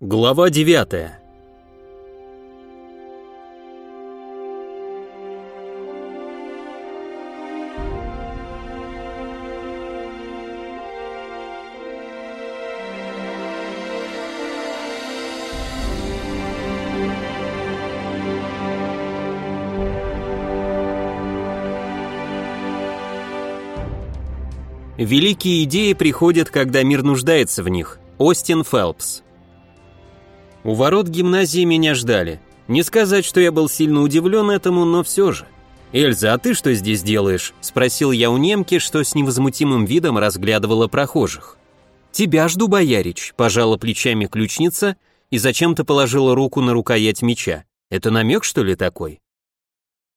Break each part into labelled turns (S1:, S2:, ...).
S1: Глава 9 Великие идеи приходят, когда мир нуждается в них. Остин Фелпс у ворот гимназии меня ждали. Не сказать, что я был сильно удивлен этому, но все же. «Эльза, а ты что здесь делаешь?» – спросил я у немки, что с невозмутимым видом разглядывала прохожих. «Тебя жду, боярич», – пожала плечами ключница и зачем-то положила руку на рукоять меча. «Это намек, что ли, такой?»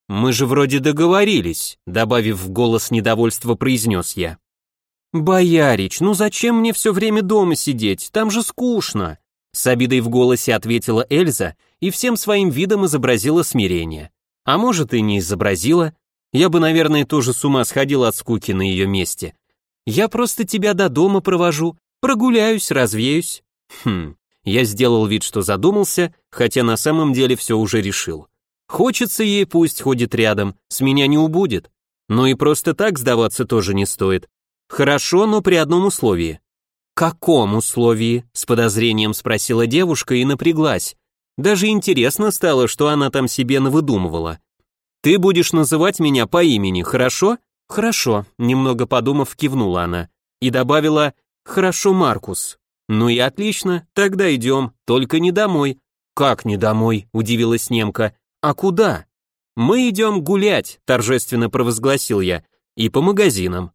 S1: «Мы же вроде договорились», – добавив в голос недовольства, произнес я. «Боярич, ну зачем мне все время дома сидеть? Там же скучно», с обидой в голосе ответила Эльза и всем своим видом изобразила смирение. А может и не изобразила. Я бы, наверное, тоже с ума сходила от скуки на ее месте. Я просто тебя до дома провожу, прогуляюсь, развеюсь. Хм, я сделал вид, что задумался, хотя на самом деле все уже решил. Хочется ей, пусть ходит рядом, с меня не убудет. Но и просто так сдаваться тоже не стоит. Хорошо, но при одном условии. «Каком условии?» — с подозрением спросила девушка и напряглась. Даже интересно стало, что она там себе навыдумывала. «Ты будешь называть меня по имени, хорошо?» «Хорошо», — немного подумав, кивнула она. И добавила «Хорошо, Маркус». «Ну и отлично, тогда идем, только не домой». «Как не домой?» — удивилась немка. «А куда?» «Мы идем гулять», — торжественно провозгласил я, — «и по магазинам».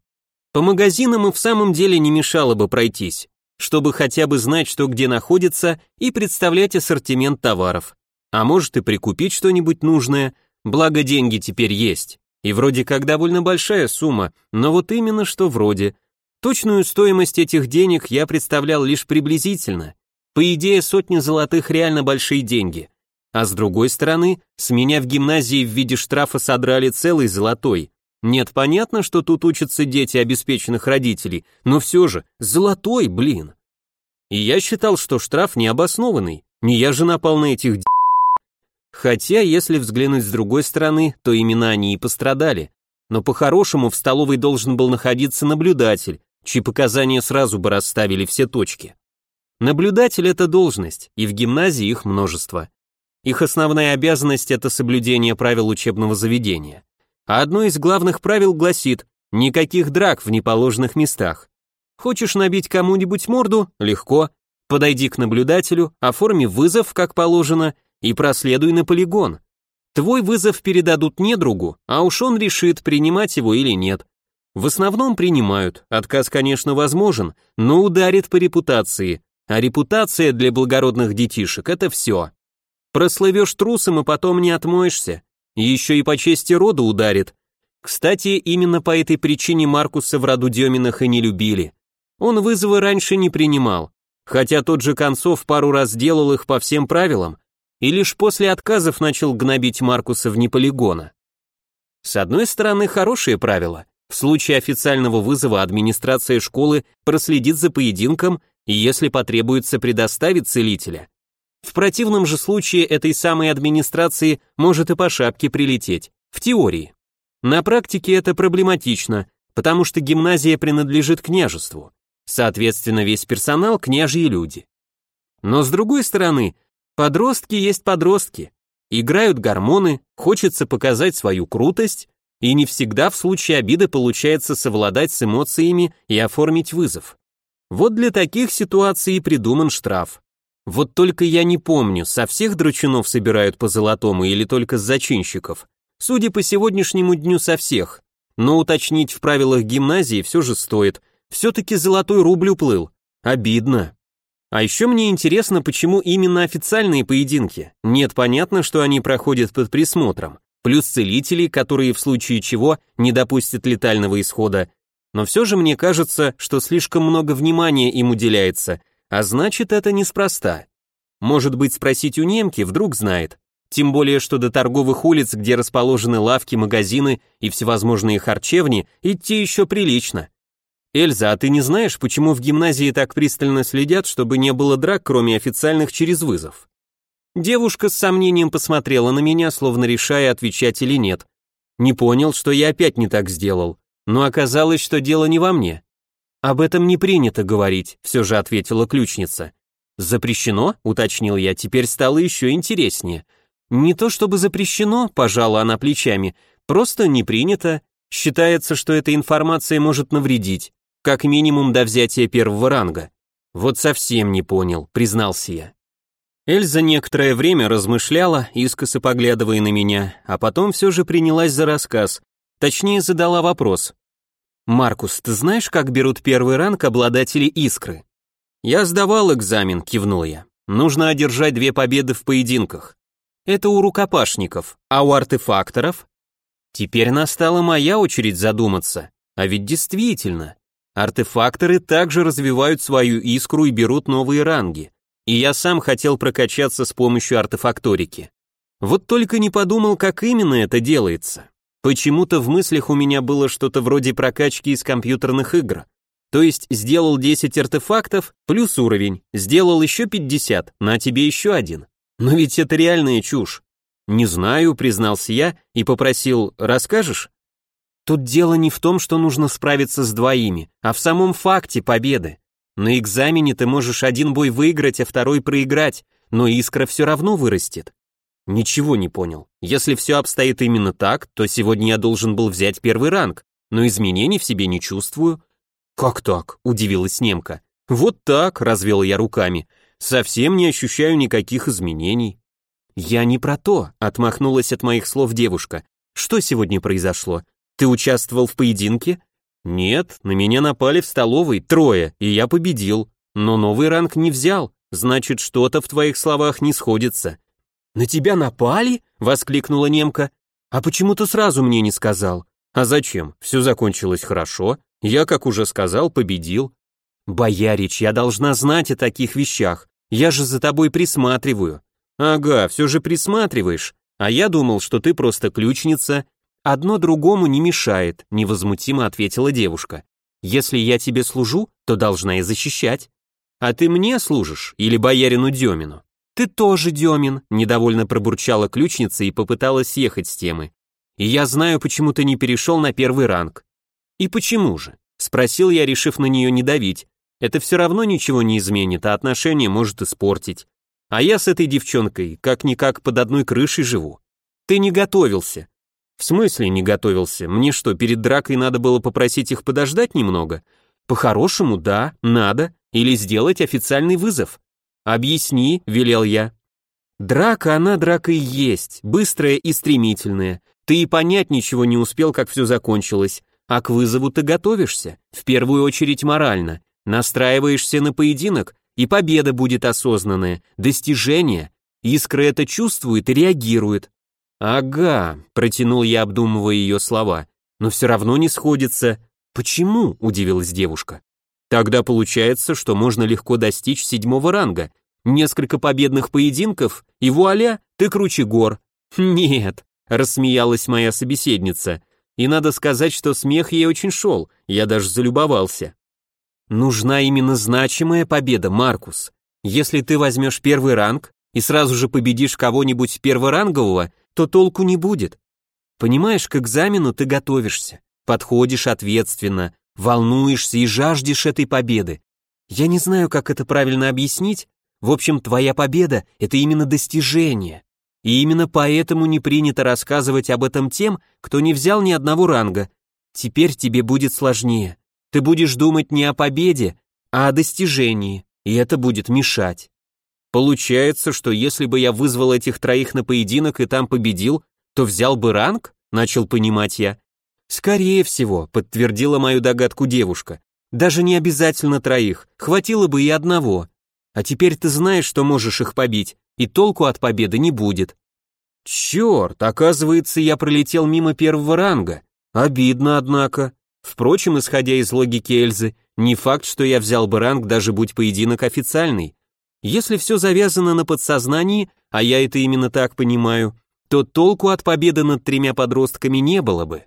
S1: По магазинам и в самом деле не мешало бы пройтись, чтобы хотя бы знать, что где находится, и представлять ассортимент товаров. А может и прикупить что-нибудь нужное, благо деньги теперь есть. И вроде как довольно большая сумма, но вот именно что вроде. Точную стоимость этих денег я представлял лишь приблизительно. По идее, сотни золотых реально большие деньги. А с другой стороны, с меня в гимназии в виде штрафа содрали целый золотой, нет, понятно, что тут учатся дети обеспеченных родителей, но все же, золотой, блин. И я считал, что штраф необоснованный, не я же напал на этих Хотя, если взглянуть с другой стороны, то именно они и пострадали. Но по-хорошему в столовой должен был находиться наблюдатель, чьи показания сразу бы расставили все точки. Наблюдатель – это должность, и в гимназии их множество. Их основная обязанность – это соблюдение правил учебного заведения. А одно из главных правил гласит «никаких драк в неположенных местах». Хочешь набить кому-нибудь морду? Легко. Подойди к наблюдателю, оформи вызов, как положено, и проследуй на полигон. Твой вызов передадут не другу, а уж он решит, принимать его или нет. В основном принимают, отказ, конечно, возможен, но ударит по репутации, а репутация для благородных детишек – это все. Прослывешь трусом и потом не отмоешься. Еще и по чести рода ударит. Кстати, именно по этой причине Маркуса в роду Деминах и не любили. Он вызовы раньше не принимал, хотя тот же Концов пару раз делал их по всем правилам, и лишь после отказов начал гнобить Маркуса вне полигона. С одной стороны, хорошее правило. В случае официального вызова администрация школы проследит за поединком и, если потребуется, предоставит целителя. В противном же случае этой самой администрации может и по шапке прилететь, в теории. На практике это проблематично, потому что гимназия принадлежит княжеству. Соответственно, весь персонал – княжьи люди. Но с другой стороны, подростки есть подростки. Играют гормоны, хочется показать свою крутость, и не всегда в случае обиды получается совладать с эмоциями и оформить вызов. Вот для таких ситуаций и придуман штраф. Вот только я не помню, со всех драчунов собирают по золотому или только с зачинщиков. Судя по сегодняшнему дню, со всех. Но уточнить в правилах гимназии все же стоит. Все-таки золотой рубль уплыл. Обидно. А еще мне интересно, почему именно официальные поединки. Нет, понятно, что они проходят под присмотром. Плюс целители, которые в случае чего не допустят летального исхода. Но все же мне кажется, что слишком много внимания им уделяется, а значит, это неспроста. Может быть, спросить у немки, вдруг знает. Тем более, что до торговых улиц, где расположены лавки, магазины и всевозможные харчевни, идти еще прилично. «Эльза, а ты не знаешь, почему в гимназии так пристально следят, чтобы не было драк, кроме официальных через вызов?» Девушка с сомнением посмотрела на меня, словно решая, отвечать или нет. Не понял, что я опять не так сделал, но оказалось, что дело не во мне. «Об этом не принято говорить», — все же ответила ключница. «Запрещено?» — уточнил я, теперь стало еще интереснее. «Не то чтобы запрещено», — пожала она плечами, «просто не принято. Считается, что эта информация может навредить, как минимум до взятия первого ранга». «Вот совсем не понял», — признался я. Эльза некоторое время размышляла, искоса поглядывая на меня, а потом все же принялась за рассказ, точнее задала вопрос. «Маркус, ты знаешь, как берут первый ранг обладатели искры?» «Я сдавал экзамен», — кивнул я. «Нужно одержать две победы в поединках. Это у рукопашников, а у артефакторов?» Теперь настала моя очередь задуматься. А ведь действительно, артефакторы также развивают свою искру и берут новые ранги и я сам хотел прокачаться с помощью артефакторики. Вот только не подумал, как именно это делается. Почему-то в мыслях у меня было что-то вроде прокачки из компьютерных игр. То есть сделал 10 артефактов плюс уровень, сделал еще 50, на тебе еще один. Но ведь это реальная чушь. Не знаю, признался я и попросил, расскажешь? Тут дело не в том, что нужно справиться с двоими, а в самом факте победы. На экзамене ты можешь один бой выиграть, а второй проиграть, но искра все равно вырастет. Ничего не понял. Если все обстоит именно так, то сегодня я должен был взять первый ранг, но изменений в себе не чувствую. Как так? Удивилась немка. Вот так, развел я руками. Совсем не ощущаю никаких изменений. Я не про то, отмахнулась от моих слов девушка. Что сегодня произошло? Ты участвовал в поединке? Нет, на меня напали в столовой трое, и я победил. Но новый ранг не взял, значит, что-то в твоих словах не сходится. На тебя напали? воскликнула немка. А почему ты сразу мне не сказал? А зачем? Все закончилось хорошо. Я, как уже сказал, победил. Боярич, я должна знать о таких вещах. Я же за тобой присматриваю. Ага, все же присматриваешь. А я думал, что ты просто ключница «Одно другому не мешает», — невозмутимо ответила девушка. «Если я тебе служу, то должна и защищать. А ты мне служишь или боярину Демину?» «Ты тоже Демин», — недовольно пробурчала ключница и попыталась съехать с темы. «И я знаю, почему ты не перешел на первый ранг». «И почему же?» — спросил я, решив на нее не давить. «Это все равно ничего не изменит, а отношения может испортить. А я с этой девчонкой как-никак под одной крышей живу. Ты не готовился, в смысле не готовился? Мне что, перед дракой надо было попросить их подождать немного? По-хорошему, да, надо. Или сделать официальный вызов. Объясни, велел я. Драка, она драка и есть, быстрая и стремительная. Ты и понять ничего не успел, как все закончилось. А к вызову ты готовишься, в первую очередь морально. Настраиваешься на поединок, и победа будет осознанная, достижение. Искра это чувствует и реагирует. «Ага», — протянул я, обдумывая ее слова, «но все равно не сходится». «Почему?» — удивилась девушка. «Тогда получается, что можно легко достичь седьмого ранга. Несколько победных поединков, и вуаля, ты круче гор». «Нет», — рассмеялась моя собеседница, и надо сказать, что смех ей очень шел, я даже залюбовался. «Нужна именно значимая победа, Маркус. Если ты возьмешь первый ранг и сразу же победишь кого-нибудь перворангового, то толку не будет. Понимаешь, к экзамену ты готовишься, подходишь ответственно, волнуешься и жаждешь этой победы. Я не знаю, как это правильно объяснить. В общем, твоя победа — это именно достижение. И именно поэтому не принято рассказывать об этом тем, кто не взял ни одного ранга. Теперь тебе будет сложнее. Ты будешь думать не о победе, а о достижении, и это будет мешать. Получается, что если бы я вызвал этих троих на поединок и там победил, то взял бы ранг? Начал понимать я. Скорее всего, подтвердила мою догадку девушка. Даже не обязательно троих, хватило бы и одного. А теперь ты знаешь, что можешь их побить, и толку от победы не будет. Черт, оказывается, я пролетел мимо первого ранга. Обидно, однако. Впрочем, исходя из логики Эльзы, не факт, что я взял бы ранг, даже будь поединок официальный. Если все завязано на подсознании, а я это именно так понимаю, то толку от победы над тремя подростками не было бы.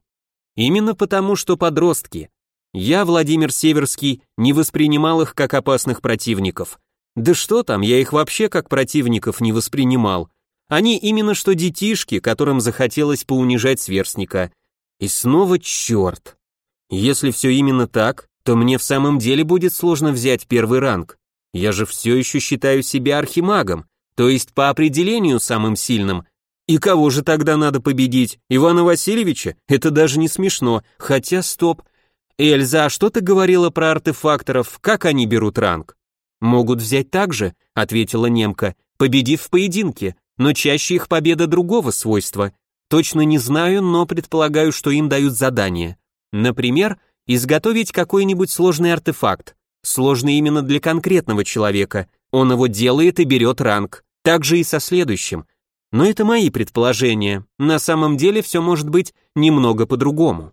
S1: Именно потому, что подростки. Я, Владимир Северский, не воспринимал их как опасных противников. Да что там, я их вообще как противников не воспринимал. Они именно что детишки, которым захотелось поунижать сверстника. И снова черт. Если все именно так, то мне в самом деле будет сложно взять первый ранг. Я же все еще считаю себя архимагом, то есть по определению самым сильным. И кого же тогда надо победить? Ивана Васильевича? Это даже не смешно. Хотя, стоп. Эльза, а что ты говорила про артефакторов? Как они берут ранг? Могут взять так же, ответила немка, победив в поединке, но чаще их победа другого свойства. Точно не знаю, но предполагаю, что им дают задание. Например, изготовить какой-нибудь сложный артефакт. Сложный именно для конкретного человека. Он его делает и берет ранг. Так же и со следующим. Но это мои предположения. На самом деле все может быть немного по-другому.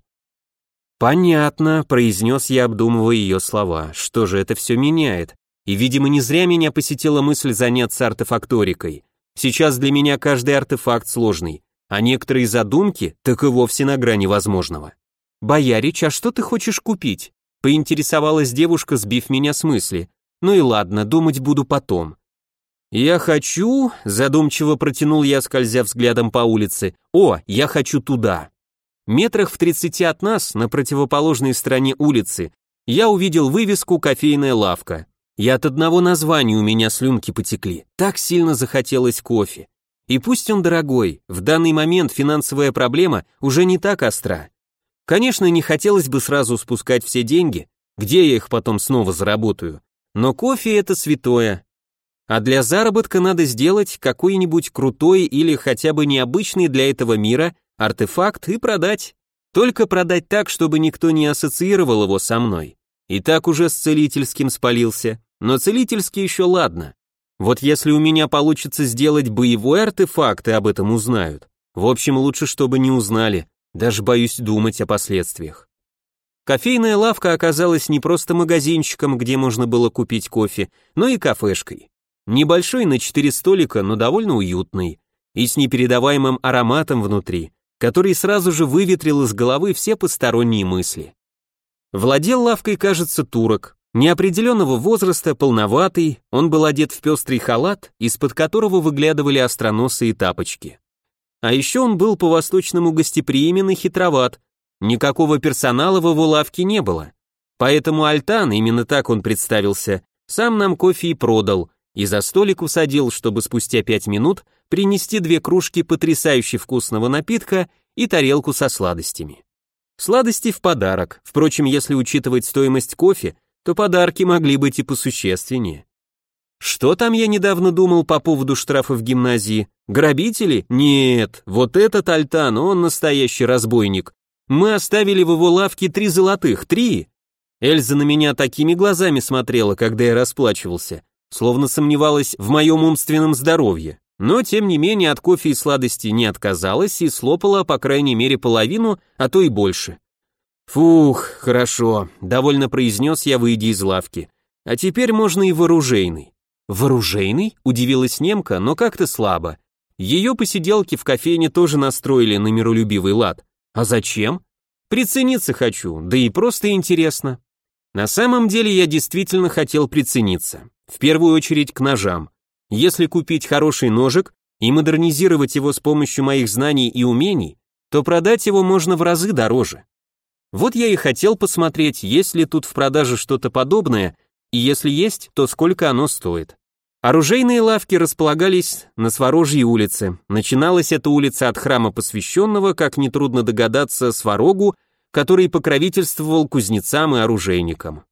S1: «Понятно», — произнес я, обдумывая ее слова. «Что же это все меняет? И, видимо, не зря меня посетила мысль заняться артефакторикой. Сейчас для меня каждый артефакт сложный, а некоторые задумки так и вовсе на грани возможного. «Боярич, а что ты хочешь купить?» Поинтересовалась девушка, сбив меня с мысли. «Ну и ладно, думать буду потом». «Я хочу...» — задумчиво протянул я, скользя взглядом по улице. «О, я хочу туда». Метрах в тридцати от нас, на противоположной стороне улицы, я увидел вывеску «Кофейная лавка». И от одного названия у меня слюнки потекли. Так сильно захотелось кофе. И пусть он дорогой, в данный момент финансовая проблема уже не так остра. Конечно, не хотелось бы сразу спускать все деньги, где я их потом снова заработаю. Но кофе это святое. А для заработка надо сделать какой-нибудь крутой или хотя бы необычный для этого мира артефакт и продать. Только продать так, чтобы никто не ассоциировал его со мной. И так уже с целительским спалился. Но целительский еще ладно. Вот если у меня получится сделать боевой артефакт и об этом узнают. В общем, лучше, чтобы не узнали. Даже боюсь думать о последствиях. Кофейная лавка оказалась не просто магазинчиком, где можно было купить кофе, но и кафешкой. Небольшой на четыре столика, но довольно уютный. И с непередаваемым ароматом внутри, который сразу же выветрил из головы все посторонние мысли. Владел лавкой, кажется, турок, Неопределенного возраста, полноватый, он был одет в пестрый халат, из-под которого выглядывали остроносые тапочки. А еще он был по-восточному гостеприимен и хитроват, никакого персонала в его лавке не было. Поэтому Альтан, именно так он представился, сам нам кофе и продал, и за столик усадил, чтобы спустя пять минут принести две кружки потрясающе вкусного напитка и тарелку со сладостями. Сладости в подарок, впрочем, если учитывать стоимость кофе, то подарки могли быть и посущественнее. Что там я недавно думал по поводу штрафа в гимназии? Грабители? Нет, вот этот Альтан, он настоящий разбойник. Мы оставили в его лавке три золотых, три. Эльза на меня такими глазами смотрела, когда я расплачивался, словно сомневалась в моем умственном здоровье. Но, тем не менее, от кофе и сладости не отказалась и слопала, по крайней мере, половину, а то и больше. «Фух, хорошо», — довольно произнес я, выйдя из лавки. «А теперь можно и вооружейный». «Вооружейный?» — удивилась немка, но как-то слабо. Ее посиделки в кофейне тоже настроили на миролюбивый лад. А зачем? Прицениться хочу, да и просто интересно. На самом деле я действительно хотел прицениться. В первую очередь к ножам. Если купить хороший ножик и модернизировать его с помощью моих знаний и умений, то продать его можно в разы дороже. Вот я и хотел посмотреть, есть ли тут в продаже что-то подобное, и если есть, то сколько оно стоит. Оружейные лавки располагались на Сворожьей улице. Начиналась эта улица от храма посвященного, как нетрудно догадаться, Сварогу, который покровительствовал кузнецам и оружейникам.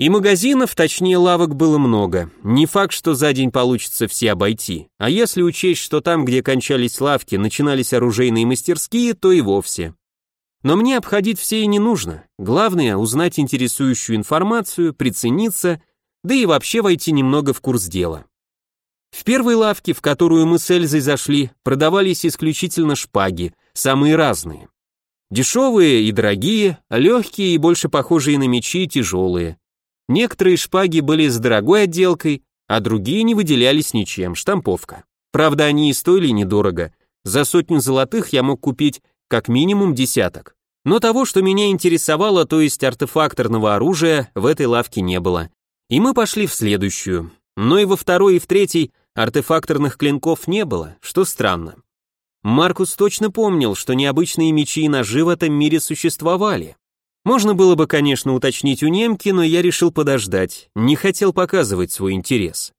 S1: И магазинов, точнее лавок, было много. Не факт, что за день получится все обойти. А если учесть, что там, где кончались лавки, начинались оружейные мастерские, то и вовсе. Но мне обходить все и не нужно. Главное — узнать интересующую информацию, прицениться, да и вообще войти немного в курс дела. В первой лавке, в которую мы с Эльзой зашли, продавались исключительно шпаги, самые разные. Дешевые и дорогие, легкие и больше похожие на мечи, тяжелые. Некоторые шпаги были с дорогой отделкой, а другие не выделялись ничем, штамповка. Правда, они и стоили недорого. За сотню золотых я мог купить как минимум десяток. Но того, что меня интересовало, то есть артефакторного оружия, в этой лавке не было. И мы пошли в следующую. Но и во второй, и в третьей артефакторных клинков не было, что странно. Маркус точно помнил, что необычные мечи и ножи в этом мире существовали. Можно было бы, конечно, уточнить у немки, но я решил подождать, не хотел показывать свой интерес.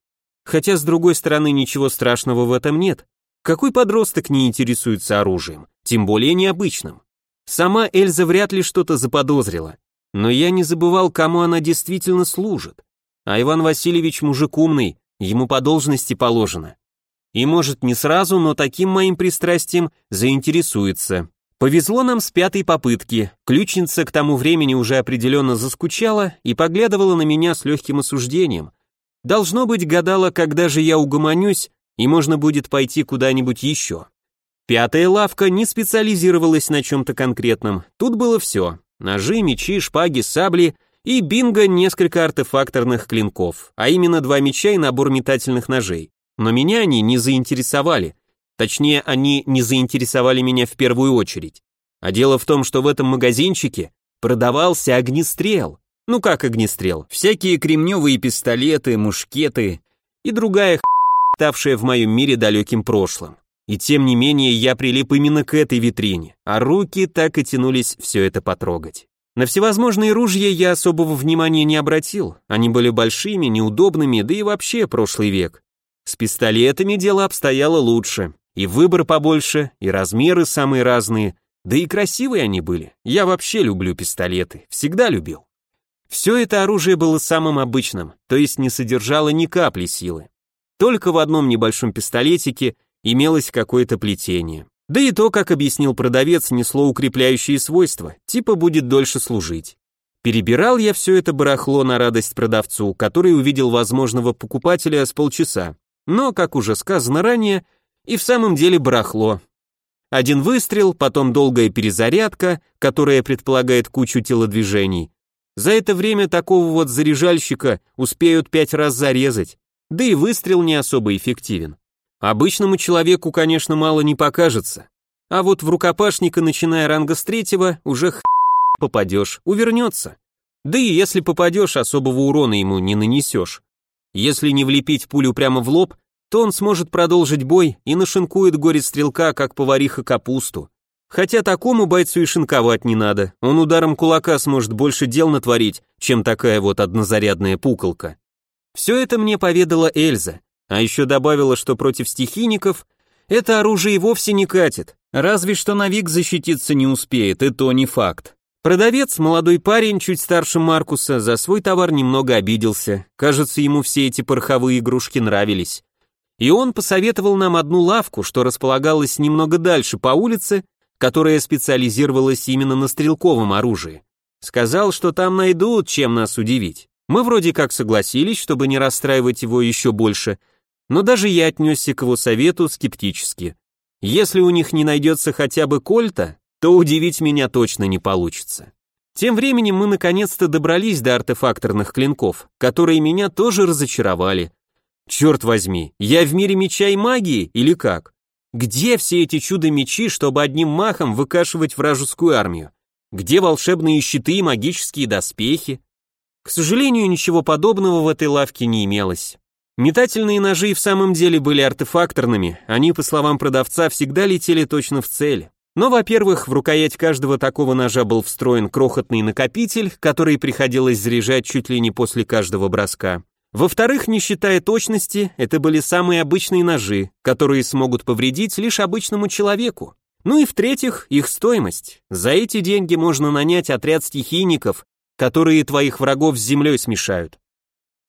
S1: Хотя, с другой стороны, ничего страшного в этом нет. Какой подросток не интересуется оружием, тем более необычным? Сама Эльза вряд ли что-то заподозрила, но я не забывал, кому она действительно служит. А Иван Васильевич мужик умный, ему по должности положено. И может не сразу, но таким моим пристрастием заинтересуется. Повезло нам с пятой попытки. Ключница к тому времени уже определенно заскучала и поглядывала на меня с легким осуждением. Должно быть, гадала, когда же я угомонюсь, и можно будет пойти куда-нибудь еще. Пятая лавка не специализировалась на чем-то конкретном. Тут было все. Ножи, мечи, шпаги, сабли и бинго несколько артефакторных клинков, а именно два меча и набор метательных ножей. Но меня они не заинтересовали. Точнее, они не заинтересовали меня в первую очередь. А дело в том, что в этом магазинчике продавался огнестрел. Ну как огнестрел? Всякие кремневые пистолеты, мушкеты и другая х**, ставшая в моем мире далеким прошлым. И тем не менее я прилип именно к этой витрине, а руки так и тянулись все это потрогать. На всевозможные ружья я особого внимания не обратил, они были большими, неудобными, да и вообще прошлый век. С пистолетами дело обстояло лучше, и выбор побольше, и размеры самые разные, да и красивые они были. Я вообще люблю пистолеты, всегда любил. Все это оружие было самым обычным, то есть не содержало ни капли силы. Только в одном небольшом пистолетике имелось какое-то плетение. Да и то, как объяснил продавец, несло укрепляющие свойства, типа будет дольше служить. Перебирал я все это барахло на радость продавцу, который увидел возможного покупателя с полчаса. Но, как уже сказано ранее, и в самом деле барахло. Один выстрел, потом долгая перезарядка, которая предполагает кучу телодвижений. За это время такого вот заряжальщика успеют пять раз зарезать, да и выстрел не особо эффективен. Обычному человеку, конечно, мало не покажется. А вот в рукопашника, начиная ранга с третьего, уже х... попадешь, увернется. Да и если попадешь, особого урона ему не нанесешь. Если не влепить пулю прямо в лоб, то он сможет продолжить бой и нашинкует горе-стрелка, как повариха капусту. Хотя такому бойцу и шинковать не надо, он ударом кулака сможет больше дел натворить, чем такая вот однозарядная пуколка. Все это мне поведала Эльза, а еще добавила, что против стихийников это оружие вовсе не катит, разве что на Вик защититься не успеет, и то не факт. Продавец, молодой парень, чуть старше Маркуса, за свой товар немного обиделся. Кажется, ему все эти пороховые игрушки нравились. И он посоветовал нам одну лавку, что располагалась немного дальше по улице, которая специализировалась именно на стрелковом оружии. Сказал, что там найдут, чем нас удивить. Мы вроде как согласились, чтобы не расстраивать его еще больше, но даже я отнесся к его совету скептически. Если у них не найдется хотя бы кольта, то удивить меня точно не получится. Тем временем мы наконец-то добрались до артефакторных клинков, которые меня тоже разочаровали. Черт возьми, я в мире меча и магии или как? Где все эти чудо-мечи, чтобы одним махом выкашивать вражескую армию? Где волшебные щиты и магические доспехи? К сожалению, ничего подобного в этой лавке не имелось. Метательные ножи и в самом деле были артефакторными, они, по словам продавца, всегда летели точно в цель. Но, во-первых, в рукоять каждого такого ножа был встроен крохотный накопитель, который приходилось заряжать чуть ли не после каждого броска. Во-вторых, не считая точности, это были самые обычные ножи, которые смогут повредить лишь обычному человеку. Ну и в-третьих, их стоимость. За эти деньги можно нанять отряд стихийников, которые твоих врагов с землей смешают.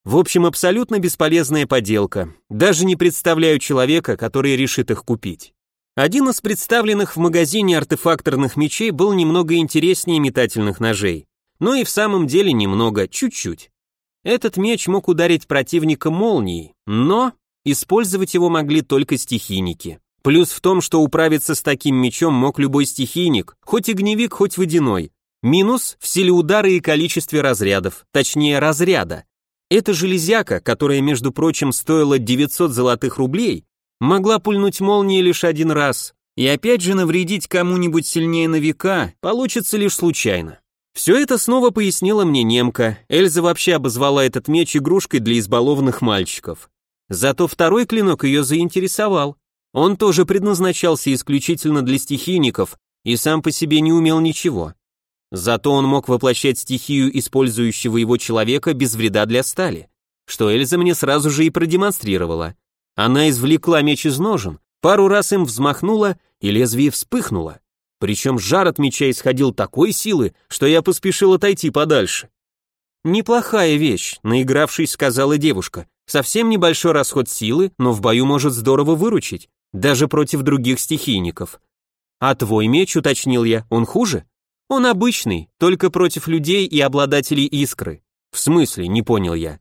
S1: В общем, абсолютно бесполезная поделка. Даже не представляю человека, который решит их купить. Один из представленных в магазине артефакторных мечей был немного интереснее метательных ножей. Но и в самом деле немного, чуть-чуть. Этот меч мог ударить противника молнией, но использовать его могли только стихийники. Плюс в том, что управиться с таким мечом мог любой стихийник, хоть огневик, хоть водяной. Минус в силе удара и количестве разрядов, точнее разряда. Эта железяка, которая, между прочим, стоила 900 золотых рублей, могла пульнуть молнией лишь один раз, И опять же навредить кому-нибудь сильнее на века получится лишь случайно. Все это снова пояснила мне немка. Эльза вообще обозвала этот меч игрушкой для избалованных мальчиков. Зато второй клинок ее заинтересовал. Он тоже предназначался исключительно для стихийников и сам по себе не умел ничего. Зато он мог воплощать стихию использующего его человека без вреда для стали, что Эльза мне сразу же и продемонстрировала. Она извлекла меч из ножен, пару раз им взмахнула, и лезвие вспыхнуло. Причем жар от меча исходил такой силы, что я поспешил отойти подальше. «Неплохая вещь», — наигравшись, сказала девушка. «Совсем небольшой расход силы, но в бою может здорово выручить, даже против других стихийников». «А твой меч», — уточнил я, — «он хуже?» Он обычный, только против людей и обладателей искры. В смысле, не понял я.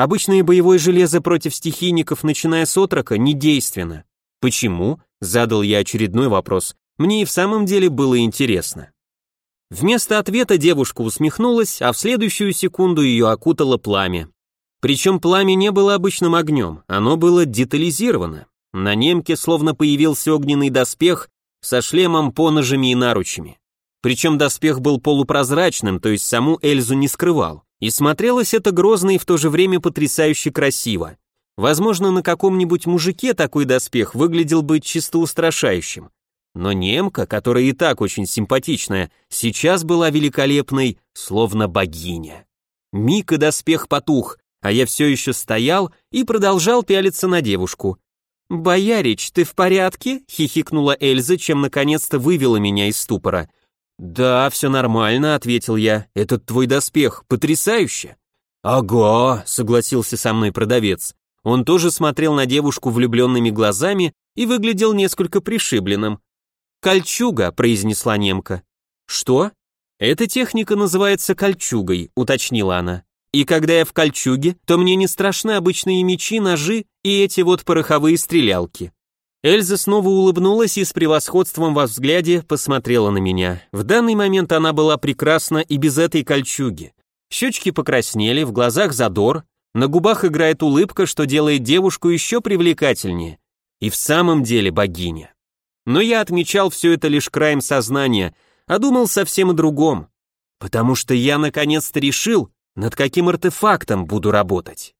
S1: Обычное боевое железо против стихийников, начиная с отрока, недейственно. Почему? Задал я очередной вопрос. Мне и в самом деле было интересно. Вместо ответа девушка усмехнулась, а в следующую секунду ее окутало пламя. Причем пламя не было обычным огнем, оно было детализировано. На немке словно появился огненный доспех со шлемом, поножами и наручами. Причем доспех был полупрозрачным, то есть саму Эльзу не скрывал. И смотрелось это грозно и в то же время потрясающе красиво. Возможно, на каком-нибудь мужике такой доспех выглядел бы чисто устрашающим. Но немка, которая и так очень симпатичная, сейчас была великолепной, словно богиня. Миг и доспех потух, а я все еще стоял и продолжал пялиться на девушку. «Боярич, ты в порядке?» — хихикнула Эльза, чем наконец-то вывела меня из ступора. «Да, все нормально», — ответил я. «Этот твой доспех, потрясающе». «Ага», — согласился со мной продавец. Он тоже смотрел на девушку влюбленными глазами и выглядел несколько пришибленным. «Кольчуга», — произнесла немка. «Что?» «Эта техника называется кольчугой», — уточнила она. «И когда я в кольчуге, то мне не страшны обычные мечи, ножи и эти вот пороховые стрелялки. Эльза снова улыбнулась и с превосходством во взгляде посмотрела на меня. В данный момент она была прекрасна и без этой кольчуги. Щечки покраснели, в глазах задор, на губах играет улыбка, что делает девушку еще привлекательнее. И в самом деле богиня. Но я отмечал все это лишь краем сознания, а думал совсем о другом. Потому что я наконец-то решил, над каким артефактом буду работать.